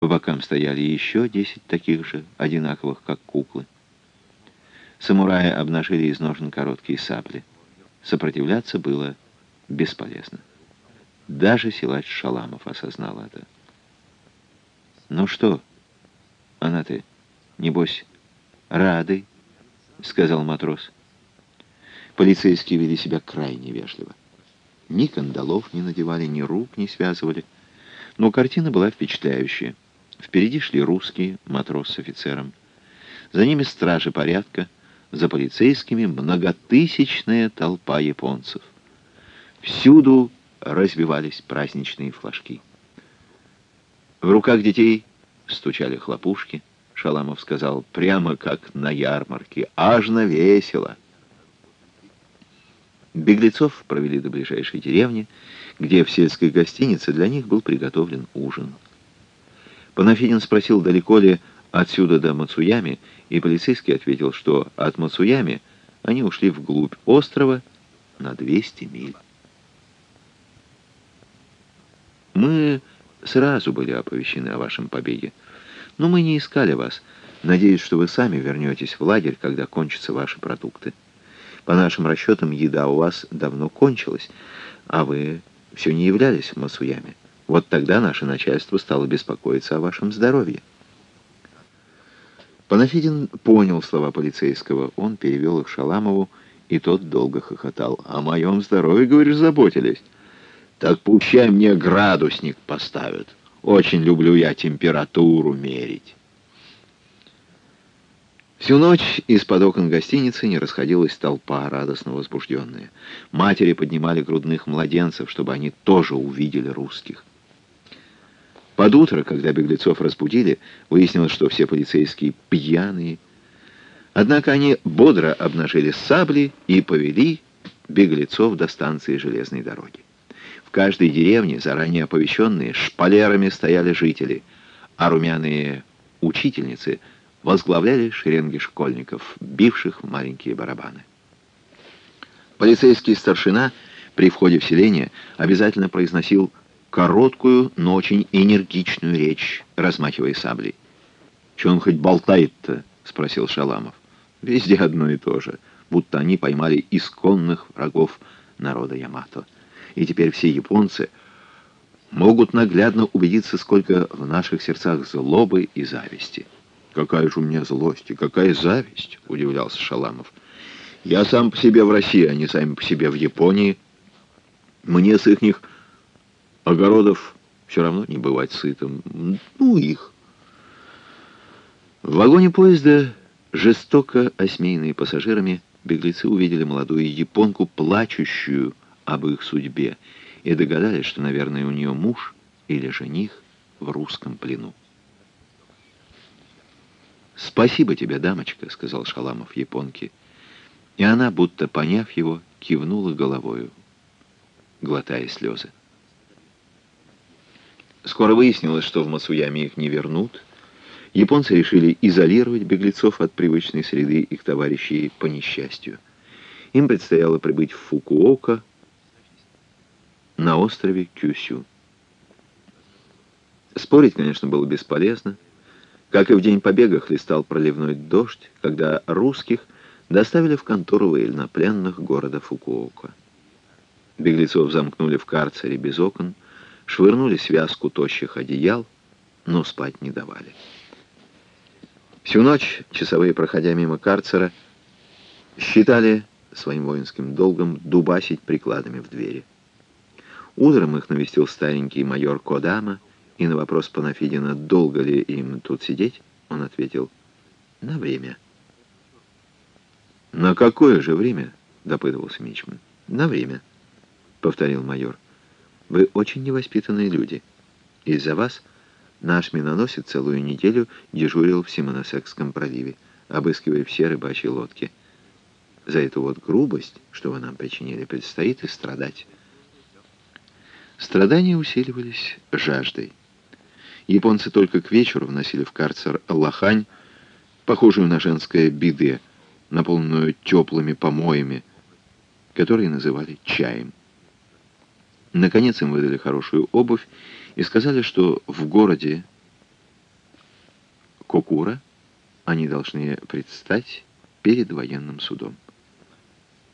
По бокам стояли еще десять таких же, одинаковых, как куклы. Самураи обнажили из ножен короткие сабли. Сопротивляться было бесполезно. Даже силач Шаламов осознал это. «Ну что, она ты, небось, рады?» — сказал матрос. Полицейские вели себя крайне вежливо. Ни кандалов не надевали, ни рук не связывали. Но картина была впечатляющая. Впереди шли русские, матрос с офицером. За ними стражи порядка, за полицейскими многотысячная толпа японцев. Всюду развивались праздничные флажки. В руках детей стучали хлопушки. Шаламов сказал, прямо как на ярмарке, аж на весело. Беглецов провели до ближайшей деревни, где в сельской гостинице для них был приготовлен ужин. Панафидин спросил, далеко ли отсюда до Мацуями, и полицейский ответил, что от Мацуями они ушли вглубь острова на 200 миль. Мы сразу были оповещены о вашем побеге, но мы не искали вас. Надеюсь, что вы сами вернетесь в лагерь, когда кончатся ваши продукты. По нашим расчетам, еда у вас давно кончилась, а вы все не являлись в Масуяме. Вот тогда наше начальство стало беспокоиться о вашем здоровье. Панафидин понял слова полицейского. Он перевел их Шаламову, и тот долго хохотал. «О моем здоровье, говоришь, заботились? Так пущай мне градусник поставят. Очень люблю я температуру мерить». Всю ночь из-под окон гостиницы не расходилась толпа, радостно возбужденная. Матери поднимали грудных младенцев, чтобы они тоже увидели русских. Под утро, когда беглецов разбудили, выяснилось, что все полицейские пьяные. Однако они бодро обнажили сабли и повели беглецов до станции железной дороги. В каждой деревне, заранее оповещенные, шпалерами стояли жители, а румяные учительницы возглавляли шеренги школьников, бивших маленькие барабаны. Полицейский старшина при входе в селение обязательно произносил короткую, но очень энергичную речь, размахивая саблей. «Че он хоть болтает-то?» — спросил Шаламов. «Везде одно и то же, будто они поймали исконных врагов народа Ямато. И теперь все японцы могут наглядно убедиться, сколько в наших сердцах злобы и зависти». «Какая же у меня злость и какая зависть!» — удивлялся Шаламов. «Я сам по себе в России, они сами по себе в Японии. Мне с ихних огородов все равно не бывать сытым. Ну, их. В вагоне поезда, жестоко осмеянные пассажирами, беглецы увидели молодую японку, плачущую об их судьбе, и догадались, что, наверное, у нее муж или жених в русском плену. «Спасибо тебе, дамочка», — сказал Шаламов японке. И она, будто поняв его, кивнула головою, глотая слезы. Скоро выяснилось, что в Мацуяме их не вернут. Японцы решили изолировать беглецов от привычной среды их товарищей по несчастью. Им предстояло прибыть в Фукуока на острове Кюсю. Спорить, конечно, было бесполезно. Как и в день побега хлестал проливной дождь, когда русских доставили в контору военнопленных города Фукуока. Беглецов замкнули в карцере без окон, швырнули связку тощих одеял, но спать не давали. Всю ночь часовые, проходя мимо карцера, считали своим воинским долгом дубасить прикладами в двери. Утром их навестил старенький майор Кодама, и на вопрос Панафидина, долго ли им тут сидеть, он ответил «на время». «На какое же время?» — допытывался Мичман. «На время», — повторил майор. Вы очень невоспитанные люди. Из-за вас наш миноносец целую неделю дежурил в Симоносекском проливе, обыскивая все рыбачьи лодки. За эту вот грубость, что вы нам причинили, предстоит и страдать. Страдания усиливались жаждой. Японцы только к вечеру вносили в карцер лохань, похожую на женское биде, наполненную теплыми помоями, которые называли чаем. Наконец им выдали хорошую обувь и сказали, что в городе Кокура они должны предстать перед военным судом.